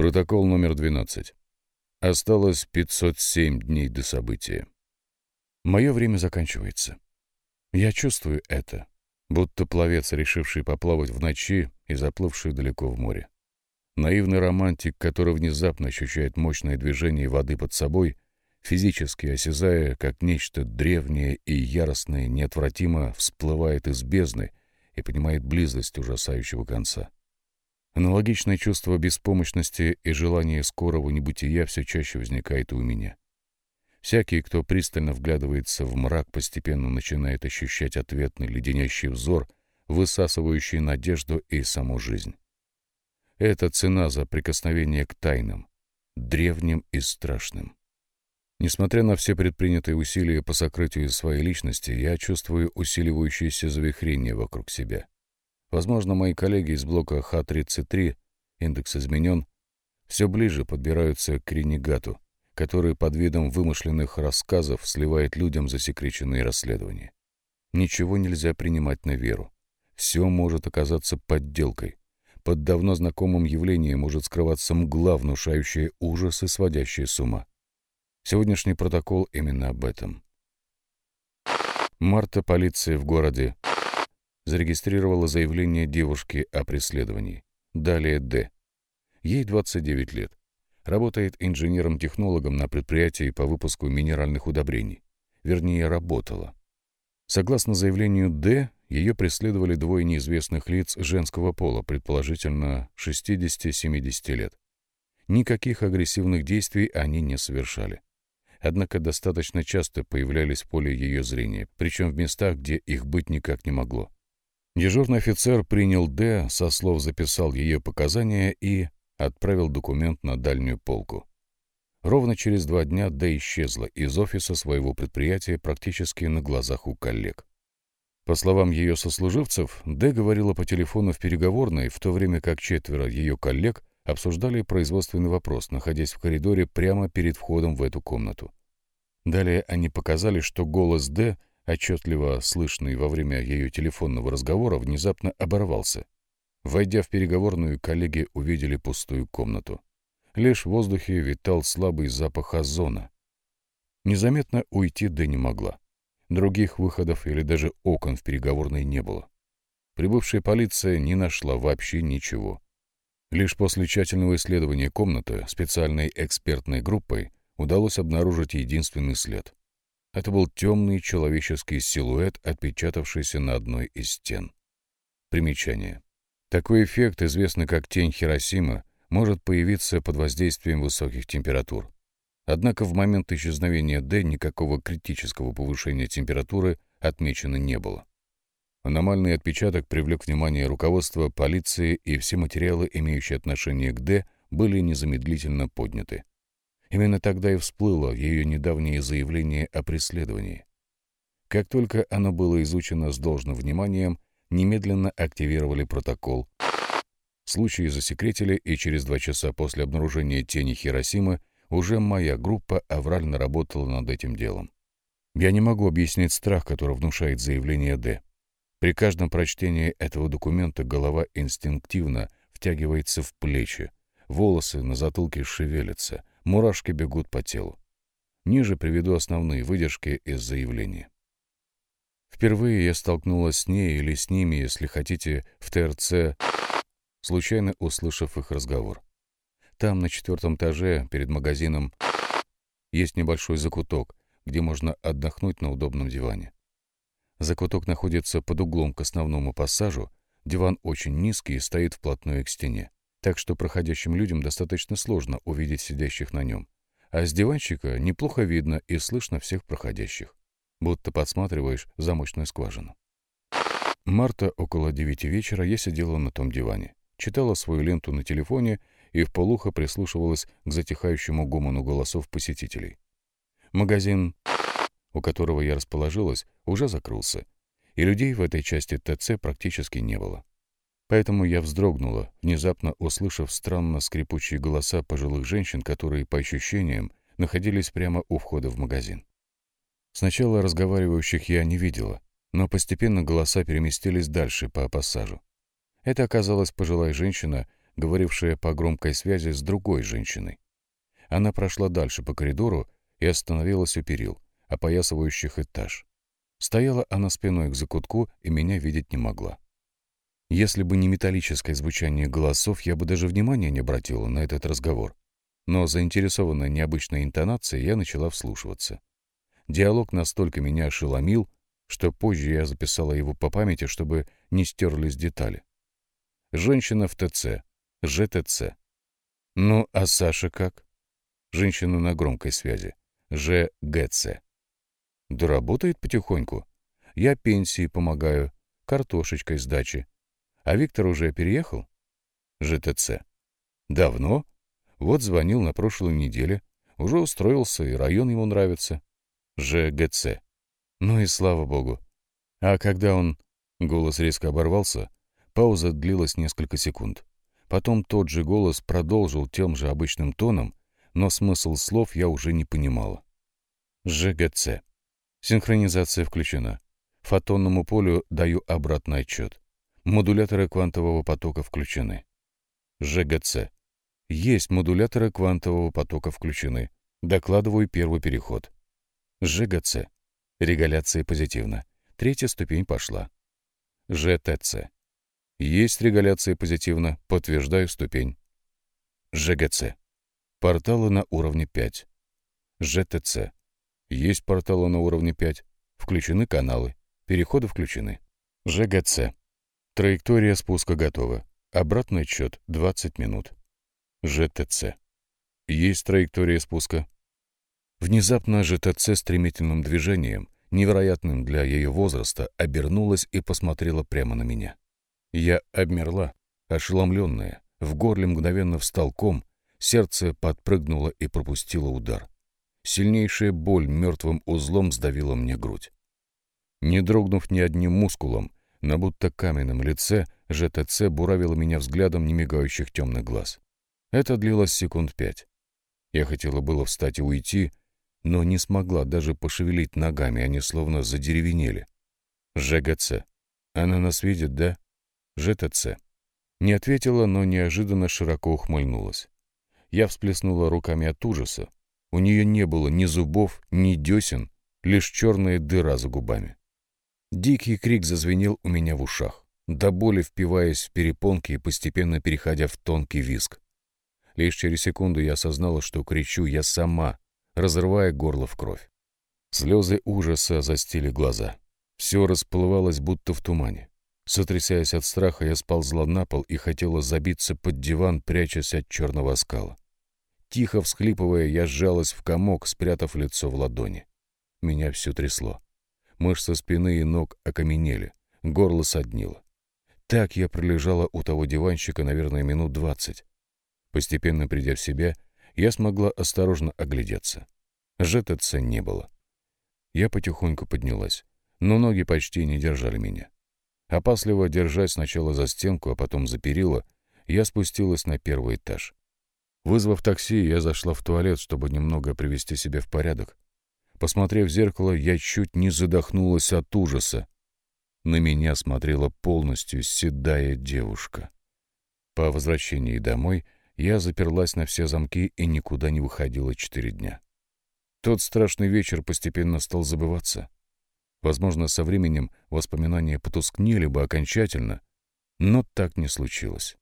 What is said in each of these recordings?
Протокол номер 12. Осталось 507 дней до события. Мое время заканчивается. Я чувствую это, будто пловец, решивший поплавать в ночи и заплывший далеко в море. Наивный романтик, который внезапно ощущает мощное движение воды под собой, физически осязая, как нечто древнее и яростное неотвратимо всплывает из бездны и понимает близость ужасающего конца. Аналогичное чувство беспомощности и желание скорого небытия все чаще возникает у меня. Всякий, кто пристально вглядывается в мрак, постепенно начинает ощущать ответный леденящий взор, высасывающий надежду и саму жизнь. Это цена за прикосновение к тайнам, древним и страшным. Несмотря на все предпринятые усилия по сокрытию своей личности, я чувствую усиливающееся завихрение вокруг себя. Возможно, мои коллеги из блока Х-33, индекс изменен, все ближе подбираются к ренегату, который под видом вымышленных рассказов сливает людям засекреченные расследования. Ничего нельзя принимать на веру. Все может оказаться подделкой. Под давно знакомым явлением может скрываться мгла, внушающая ужас и сводящая с ума. Сегодняшний протокол именно об этом. Марта полиции в городе зарегистрировала заявление девушки о преследовании. Далее Д. Ей 29 лет. Работает инженером-технологом на предприятии по выпуску минеральных удобрений. Вернее, работала. Согласно заявлению Д, ее преследовали двое неизвестных лиц женского пола, предположительно 60-70 лет. Никаких агрессивных действий они не совершали. Однако достаточно часто появлялись в поле ее зрения, причем в местах, где их быть никак не могло. Дежурный офицер принял Д, со слов записал ее показания и отправил документ на дальнюю полку. Ровно через два дня Д исчезла из офиса своего предприятия практически на глазах у коллег. По словам ее сослуживцев, Д говорила по телефону в переговорной, в то время как четверо ее коллег обсуждали производственный вопрос, находясь в коридоре прямо перед входом в эту комнату. Далее они показали, что голос Д — отчетливо слышный во время ее телефонного разговора, внезапно оборвался. Войдя в переговорную, коллеги увидели пустую комнату. Лишь в воздухе витал слабый запах озона. Незаметно уйти да не могла. Других выходов или даже окон в переговорной не было. Прибывшая полиция не нашла вообще ничего. Лишь после тщательного исследования комнаты специальной экспертной группой удалось обнаружить единственный след. Это был темный человеческий силуэт, отпечатавшийся на одной из стен. Примечание. Такой эффект, известный как тень Хиросимы, может появиться под воздействием высоких температур. Однако в момент исчезновения Д никакого критического повышения температуры отмечено не было. Аномальный отпечаток привлек внимание руководства полиции, и все материалы, имеющие отношение к Д, были незамедлительно подняты. Именно тогда и всплыло ее недавнее заявление о преследовании. Как только оно было изучено с должным вниманием, немедленно активировали протокол. Случай засекретили, и через два часа после обнаружения тени Хиросимы уже моя группа аврально работала над этим делом. Я не могу объяснить страх, который внушает заявление Д. При каждом прочтении этого документа голова инстинктивно втягивается в плечи, волосы на затылке шевелятся — Мурашки бегут по телу. Ниже приведу основные выдержки из заявления. Впервые я столкнулась с ней или с ними, если хотите, в ТРЦ, случайно услышав их разговор. Там, на четвертом этаже, перед магазином, есть небольшой закуток, где можно отдохнуть на удобном диване. Закуток находится под углом к основному пассажу, диван очень низкий и стоит вплотную к стене так что проходящим людям достаточно сложно увидеть сидящих на нем. А с диванчика неплохо видно и слышно всех проходящих, будто подсматриваешь замочную скважину. Марта около девяти вечера я сидела на том диване, читала свою ленту на телефоне и вполуха прислушивалась к затихающему гомону голосов посетителей. Магазин, у которого я расположилась, уже закрылся, и людей в этой части ТЦ практически не было. Поэтому я вздрогнула, внезапно услышав странно скрипучие голоса пожилых женщин, которые, по ощущениям, находились прямо у входа в магазин. Сначала разговаривающих я не видела, но постепенно голоса переместились дальше по пассажу. Это оказалась пожилая женщина, говорившая по громкой связи с другой женщиной. Она прошла дальше по коридору и остановилась у перил, опоясывающих этаж. Стояла она спиной к закутку и меня видеть не могла. Если бы не металлическое звучание голосов, я бы даже внимания не обратила на этот разговор. Но заинтересованная необычной интонацией я начала вслушиваться. Диалог настолько меня ошеломил, что позже я записала его по памяти, чтобы не стерлись детали. Женщина в ТЦ. ЖТЦ. Ну, а Саша как? Женщина на громкой связи. ЖГЦ. Да работает потихоньку. Я пенсии помогаю, картошечкой сдачи. А Виктор уже переехал? ЖТЦ. Давно? Вот звонил на прошлой неделе. Уже устроился, и район ему нравится. ЖГЦ. Ну и слава богу. А когда он... Голос резко оборвался. Пауза длилась несколько секунд. Потом тот же голос продолжил тем же обычным тоном, но смысл слов я уже не понимала. ЖГЦ. Синхронизация включена. Фотонному полю даю обратный отчет. Модуляторы квантового потока включены. ЖГЦ. Есть модуляторы квантового потока включены. Докладываю первый переход. ЖГЦ. Регаляция позитивна. Третья ступень пошла. ЖТЦ. Есть регаляция позитивна. Подтверждаю ступень. ЖГЦ. Порталы на уровне 5. ЖТЦ. Есть порталы на уровне 5. Включены каналы. Переходы включены. ЖГЦ. Траектория спуска готова. Обратный отчет 20 минут. ЖТЦ. Есть траектория спуска. Внезапно ЖТЦ стремительным движением, невероятным для ее возраста, обернулась и посмотрела прямо на меня. Я обмерла, ошеломленная, в горле мгновенно встал ком, сердце подпрыгнуло и пропустило удар. Сильнейшая боль мертвым узлом сдавила мне грудь. Не дрогнув ни одним мускулом, на будто каменном лице ЖТЦ буравила меня взглядом немигающих темных глаз. Это длилось секунд пять. Я хотела было встать и уйти, но не смогла даже пошевелить ногами, они словно задеревенели. ЖГЦ. Она нас видит, да? ЖТЦ. Не ответила, но неожиданно широко ухмыльнулась. Я всплеснула руками от ужаса. У нее не было ни зубов, ни десен, лишь черная дыра за губами. Дикий крик зазвенел у меня в ушах, до боли впиваясь в перепонки и постепенно переходя в тонкий визг. Лишь через секунду я осознала, что кричу я сама, разрывая горло в кровь. Слезы ужаса застили глаза. Все расплывалось, будто в тумане. Сотрясаясь от страха, я сползла на пол и хотела забиться под диван, прячась от черного скала. Тихо всхлипывая, я сжалась в комок, спрятав лицо в ладони. Меня все трясло. Мышцы спины и ног окаменели, горло соднило. Так я пролежала у того диванчика, наверное, минут двадцать. Постепенно придя в себя, я смогла осторожно оглядеться. ЖТЦ не было. Я потихоньку поднялась, но ноги почти не держали меня. Опасливо держась сначала за стенку, а потом за перила, я спустилась на первый этаж. Вызвав такси, я зашла в туалет, чтобы немного привести себя в порядок, Посмотрев в зеркало, я чуть не задохнулась от ужаса. На меня смотрела полностью седая девушка. По возвращении домой я заперлась на все замки и никуда не выходила четыре дня. Тот страшный вечер постепенно стал забываться. Возможно, со временем воспоминания потускнели бы окончательно, но так не случилось.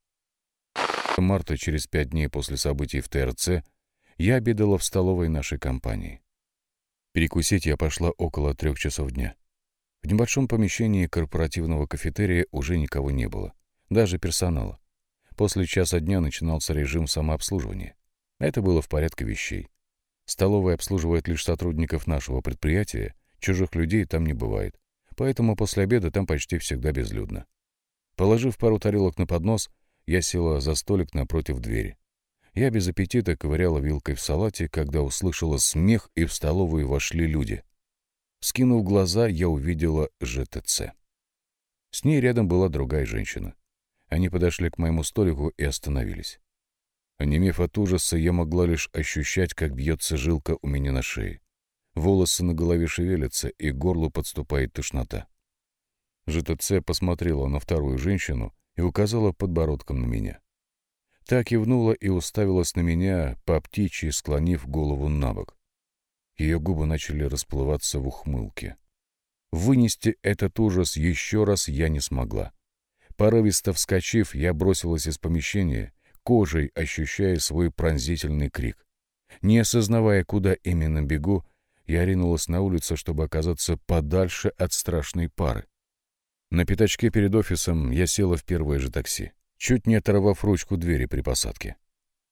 Марта через пять дней после событий в ТРЦ я обедала в столовой нашей компании. Перекусить я пошла около трех часов дня. В небольшом помещении корпоративного кафетерия уже никого не было, даже персонала. После часа дня начинался режим самообслуживания. Это было в порядке вещей. Столовая обслуживает лишь сотрудников нашего предприятия, чужих людей там не бывает, поэтому после обеда там почти всегда безлюдно. Положив пару тарелок на поднос, я села за столик напротив двери. Я без аппетита ковыряла вилкой в салате, когда услышала смех, и в столовую вошли люди. Скинув глаза, я увидела ЖТЦ. С ней рядом была другая женщина. Они подошли к моему столику и остановились. Онемев от ужаса, я могла лишь ощущать, как бьется жилка у меня на шее. Волосы на голове шевелятся, и горлу подступает тошнота. ЖТЦ посмотрела на вторую женщину и указала подбородком на меня. Та кивнула и уставилась на меня, по птичьи склонив голову на бок. Ее губы начали расплываться в ухмылке. Вынести этот ужас еще раз я не смогла. Порывисто вскочив, я бросилась из помещения, кожей ощущая свой пронзительный крик. Не осознавая, куда именно бегу, я ринулась на улицу, чтобы оказаться подальше от страшной пары. На пятачке перед офисом я села в первое же такси чуть не оторвав ручку двери при посадке.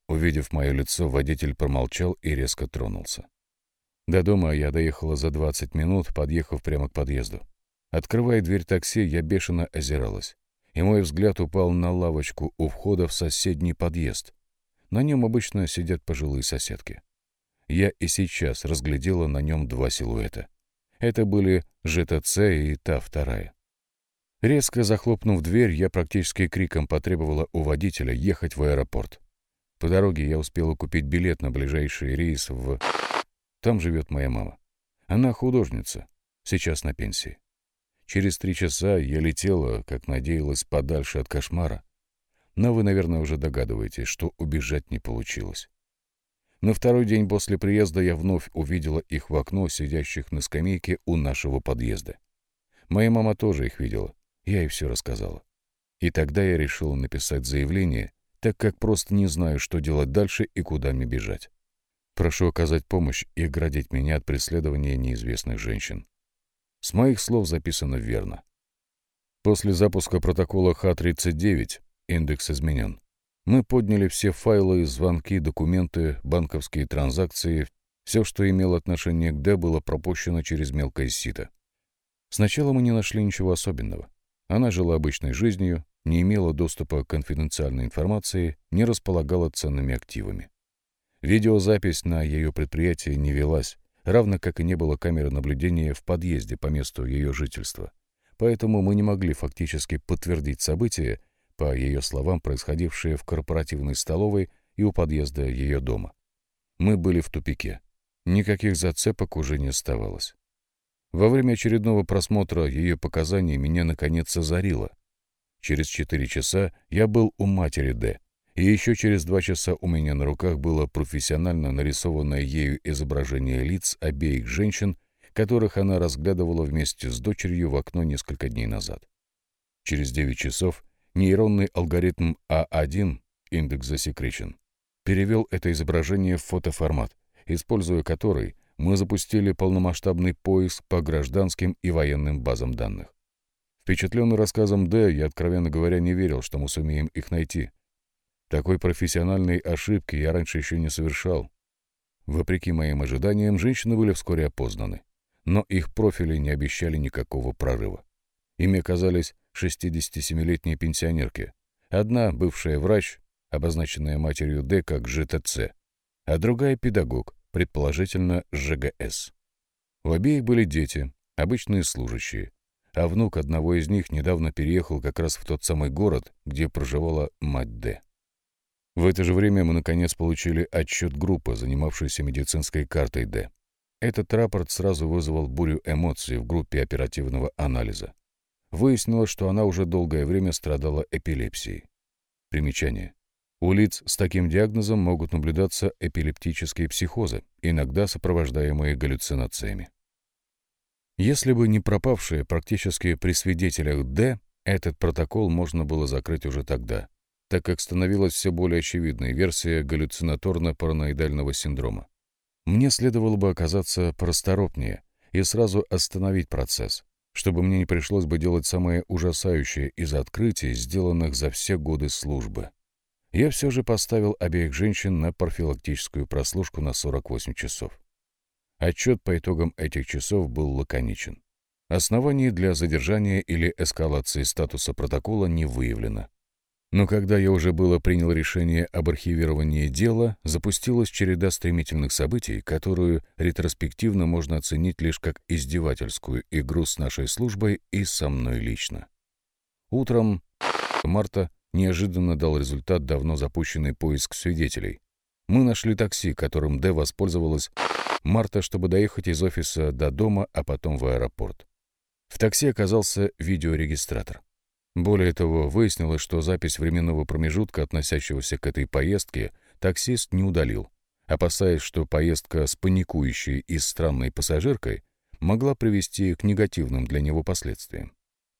Увидев мое лицо, водитель промолчал и резко тронулся. До дома я доехала за 20 минут, подъехав прямо к подъезду. Открывая дверь такси, я бешено озиралась, и мой взгляд упал на лавочку у входа в соседний подъезд. На нем обычно сидят пожилые соседки. Я и сейчас разглядела на нем два силуэта. Это были ЖТЦ и та вторая. Резко захлопнув дверь, я практически криком потребовала у водителя ехать в аэропорт. По дороге я успела купить билет на ближайший рейс в... Там живет моя мама. Она художница, сейчас на пенсии. Через три часа я летела, как надеялась, подальше от кошмара. Но вы, наверное, уже догадываетесь, что убежать не получилось. На второй день после приезда я вновь увидела их в окно, сидящих на скамейке у нашего подъезда. Моя мама тоже их видела. Я ей все рассказала. И тогда я решила написать заявление, так как просто не знаю, что делать дальше и куда мне бежать. Прошу оказать помощь и оградить меня от преследования неизвестных женщин. С моих слов записано верно. После запуска протокола Х-39 индекс изменен. Мы подняли все файлы, звонки, документы, банковские транзакции. Все, что имело отношение к Д, было пропущено через мелкое сито. Сначала мы не нашли ничего особенного. Она жила обычной жизнью, не имела доступа к конфиденциальной информации, не располагала ценными активами. Видеозапись на ее предприятии не велась, равно как и не было камеры наблюдения в подъезде по месту ее жительства. Поэтому мы не могли фактически подтвердить события, по ее словам, происходившие в корпоративной столовой и у подъезда ее дома. Мы были в тупике. Никаких зацепок уже не оставалось. Во время очередного просмотра ее показаний меня наконец озарило. Через четыре часа я был у матери Д, и еще через два часа у меня на руках было профессионально нарисованное ею изображение лиц обеих женщин, которых она разглядывала вместе с дочерью в окно несколько дней назад. Через девять часов нейронный алгоритм А1, индекс засекречен, перевел это изображение в фотоформат, используя который мы запустили полномасштабный поиск по гражданским и военным базам данных. Впечатленный рассказом Д, я, откровенно говоря, не верил, что мы сумеем их найти. Такой профессиональной ошибки я раньше еще не совершал. Вопреки моим ожиданиям, женщины были вскоре опознаны, но их профили не обещали никакого прорыва. Ими оказались 67-летние пенсионерки. Одна — бывшая врач, обозначенная матерью Д как ЖТЦ, а другая — педагог, предположительно ЖГС. У обеих были дети, обычные служащие, а внук одного из них недавно переехал как раз в тот самый город, где проживала мать Д. В это же время мы наконец получили отчет группы, занимавшейся медицинской картой Д. Этот рапорт сразу вызвал бурю эмоций в группе оперативного анализа. Выяснилось, что она уже долгое время страдала эпилепсией. Примечание. У лиц с таким диагнозом могут наблюдаться эпилептические психозы, иногда сопровождаемые галлюцинациями. Если бы не пропавшие практически при свидетелях Д, этот протокол можно было закрыть уже тогда, так как становилась все более очевидной версия галлюцинаторно-параноидального синдрома. Мне следовало бы оказаться просторопнее и сразу остановить процесс, чтобы мне не пришлось бы делать самое ужасающее из открытий, сделанных за все годы службы я все же поставил обеих женщин на профилактическую прослушку на 48 часов. Отчет по итогам этих часов был лаконичен. Оснований для задержания или эскалации статуса протокола не выявлено. Но когда я уже было принял решение об архивировании дела, запустилась череда стремительных событий, которую ретроспективно можно оценить лишь как издевательскую игру с нашей службой и со мной лично. Утром марта неожиданно дал результат давно запущенный поиск свидетелей. Мы нашли такси, которым Дэ воспользовалась Марта, чтобы доехать из офиса до дома, а потом в аэропорт. В такси оказался видеорегистратор. Более того, выяснилось, что запись временного промежутка, относящегося к этой поездке, таксист не удалил, опасаясь, что поездка с паникующей и странной пассажиркой могла привести к негативным для него последствиям.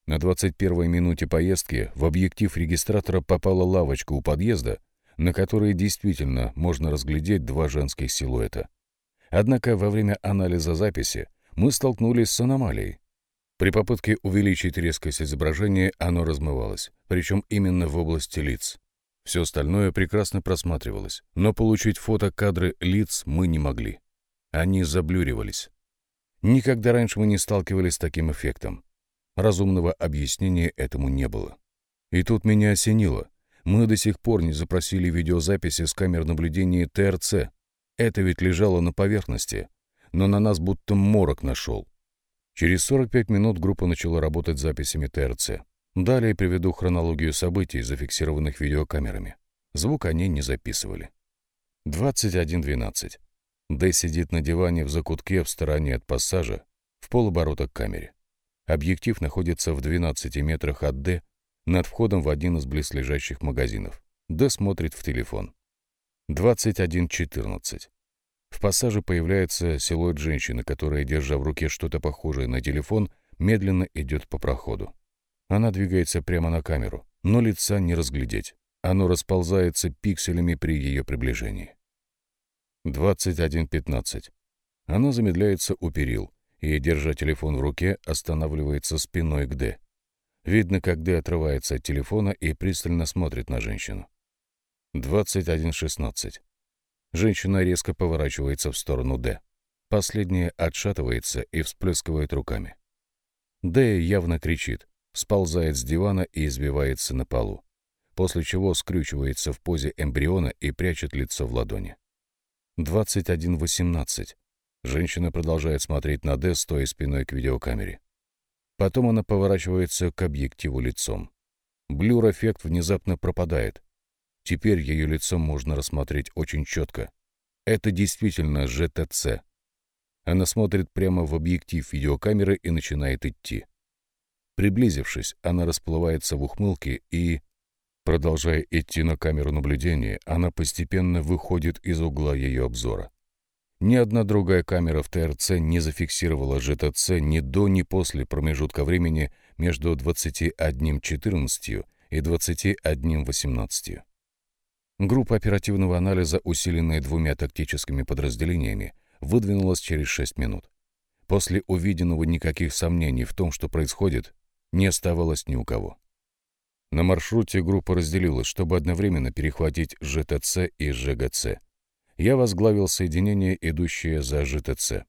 На 21-й минуте поездки в объектив регистратора попала лавочка у подъезда, на которой действительно можно разглядеть два женских силуэта. Однако во время анализа записи мы столкнулись с аномалией. При попытке увеличить резкость изображения оно размывалось, причем именно в области лиц. Все остальное прекрасно просматривалось, но получить фотокадры лиц мы не могли. Они заблюривались. Никогда раньше мы не сталкивались с таким эффектом. Разумного объяснения этому не было. И тут меня осенило. Мы до сих пор не запросили видеозаписи с камер наблюдения ТРЦ. Это ведь лежало на поверхности. Но на нас будто морок нашел. Через 45 минут группа начала работать с записями ТРЦ. Далее приведу хронологию событий, зафиксированных видеокамерами. Звук они не записывали. 21.12. Дэ сидит на диване в закутке в стороне от пассажа, в полоборота к камере. Объектив находится в 12 метрах от Д, над входом в один из близлежащих магазинов. Д смотрит в телефон. 21.14. В пассаже появляется силуэт женщины, которая, держа в руке что-то похожее на телефон, медленно идет по проходу. Она двигается прямо на камеру, но лица не разглядеть. Оно расползается пикселями при ее приближении. 21.15. Она замедляется у перил, и, держа телефон в руке, останавливается спиной к Д. Видно, как Д отрывается от телефона и пристально смотрит на женщину. 21.16. Женщина резко поворачивается в сторону Д. Последняя отшатывается и всплескивает руками. Д явно кричит, сползает с дивана и избивается на полу, после чего скрючивается в позе эмбриона и прячет лицо в ладони. 21.18. Женщина продолжает смотреть на Д, стоя спиной к видеокамере. Потом она поворачивается к объективу лицом. Блюр-эффект внезапно пропадает. Теперь ее лицо можно рассмотреть очень четко. Это действительно ЖТЦ. Она смотрит прямо в объектив видеокамеры и начинает идти. Приблизившись, она расплывается в ухмылке и... Продолжая идти на камеру наблюдения, она постепенно выходит из угла ее обзора. Ни одна другая камера в ТРЦ не зафиксировала ЖТЦ ни до, ни после промежутка времени между 21.14 и 21.18. Группа оперативного анализа, усиленная двумя тактическими подразделениями, выдвинулась через 6 минут. После увиденного никаких сомнений в том, что происходит, не оставалось ни у кого. На маршруте группа разделилась, чтобы одновременно перехватить ЖТЦ и ЖГЦ — я возглавил соединение, идущее за ЖТЦ.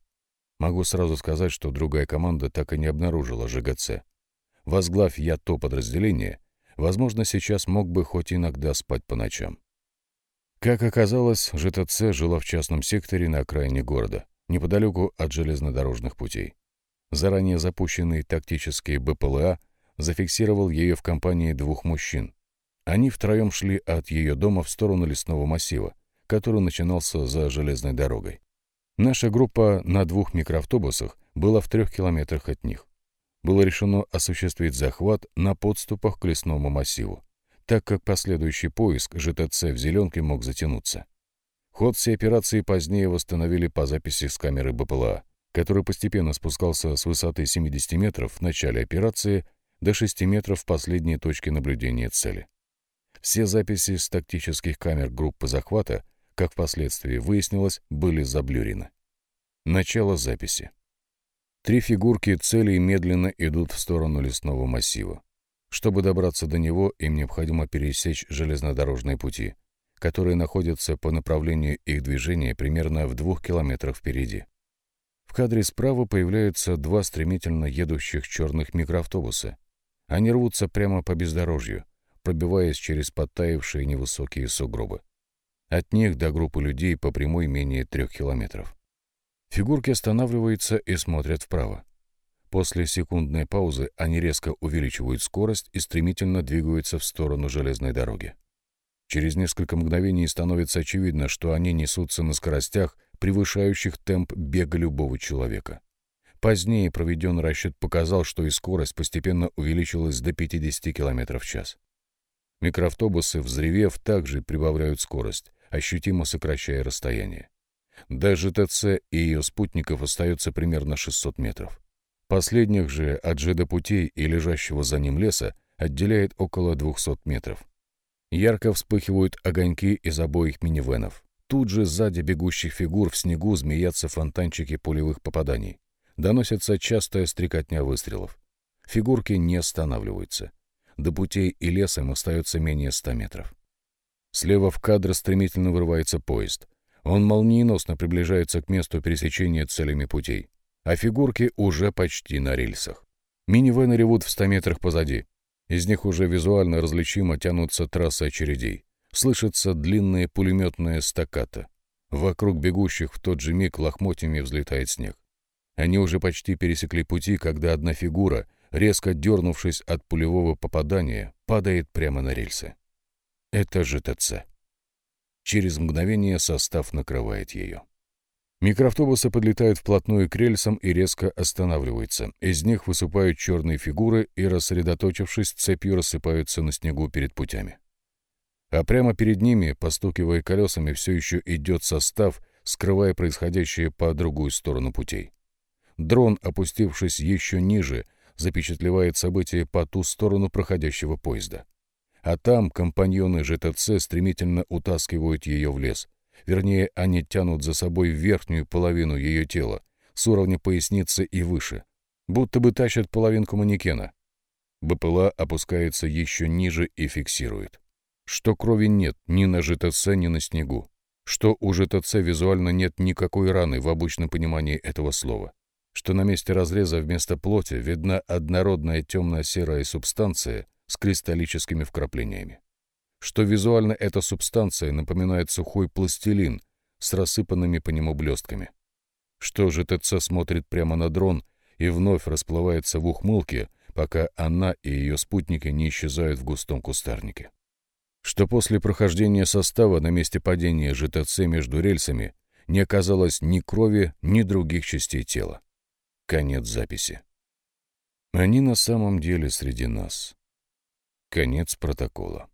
Могу сразу сказать, что другая команда так и не обнаружила ЖГЦ. Возглавь я то подразделение, возможно, сейчас мог бы хоть иногда спать по ночам. Как оказалось, ЖТЦ жила в частном секторе на окраине города, неподалеку от железнодорожных путей. Заранее запущенный тактический БПЛА зафиксировал ее в компании двух мужчин. Они втроем шли от ее дома в сторону лесного массива, который начинался за железной дорогой. Наша группа на двух микроавтобусах была в трех километрах от них. Было решено осуществить захват на подступах к лесному массиву, так как последующий поиск ЖТЦ в «Зеленке» мог затянуться. Ход всей операции позднее восстановили по записи с камеры БПЛА, который постепенно спускался с высоты 70 метров в начале операции до 6 метров в последней точке наблюдения цели. Все записи с тактических камер группы захвата как впоследствии выяснилось, были заблюрены. Начало записи. Три фигурки целей медленно идут в сторону лесного массива. Чтобы добраться до него, им необходимо пересечь железнодорожные пути, которые находятся по направлению их движения примерно в двух километрах впереди. В кадре справа появляются два стремительно едущих черных микроавтобуса. Они рвутся прямо по бездорожью, пробиваясь через подтаявшие невысокие сугробы. От них до группы людей по прямой менее трех километров. Фигурки останавливаются и смотрят вправо. После секундной паузы они резко увеличивают скорость и стремительно двигаются в сторону железной дороги. Через несколько мгновений становится очевидно, что они несутся на скоростях, превышающих темп бега любого человека. Позднее проведенный расчет показал, что и скорость постепенно увеличилась до 50 км в час. Микроавтобусы, взревев, также прибавляют скорость, ощутимо сокращая расстояние. Даже ТЦ и ее спутников остается примерно 600 метров. Последних же от же до путей и лежащего за ним леса отделяет около 200 метров. Ярко вспыхивают огоньки из обоих минивенов. Тут же сзади бегущих фигур в снегу змеятся фонтанчики пулевых попаданий. Доносится частая стрекотня выстрелов. Фигурки не останавливаются. До путей и леса им остается менее 100 метров. Слева в кадр стремительно вырывается поезд. Он молниеносно приближается к месту пересечения целями путей, а фигурки уже почти на рельсах. Минивены ревут в 100 метрах позади. Из них уже визуально различимо тянутся трассы очередей. Слышится длинные пулеметные стаката. Вокруг бегущих в тот же миг лохмотьями взлетает снег. Они уже почти пересекли пути, когда одна фигура, резко дернувшись от пулевого попадания, падает прямо на рельсы. Это же ЖТЦ. Через мгновение состав накрывает ее. Микроавтобусы подлетают вплотную к рельсам и резко останавливаются. Из них высыпают черные фигуры и, рассредоточившись, цепью рассыпаются на снегу перед путями. А прямо перед ними, постукивая колесами, все еще идет состав, скрывая происходящее по другую сторону путей. Дрон, опустившись еще ниже, запечатлевает события по ту сторону проходящего поезда. А там компаньоны ЖТЦ стремительно утаскивают ее в лес. Вернее, они тянут за собой верхнюю половину ее тела, с уровня поясницы и выше, будто бы тащат половинку манекена. БПЛА опускается еще ниже и фиксирует. Что крови нет ни на ЖТЦ, ни на снегу. Что у ЖТЦ визуально нет никакой раны в обычном понимании этого слова. Что на месте разреза вместо плоти видна однородная темно-серая субстанция — с кристаллическими вкраплениями. Что визуально эта субстанция напоминает сухой пластилин с рассыпанными по нему блестками. Что же ТЦ смотрит прямо на дрон и вновь расплывается в ухмылке, пока она и ее спутники не исчезают в густом кустарнике. Что после прохождения состава на месте падения ЖТЦ между рельсами не оказалось ни крови, ни других частей тела. Конец записи. Они на самом деле среди нас. Конец протокола.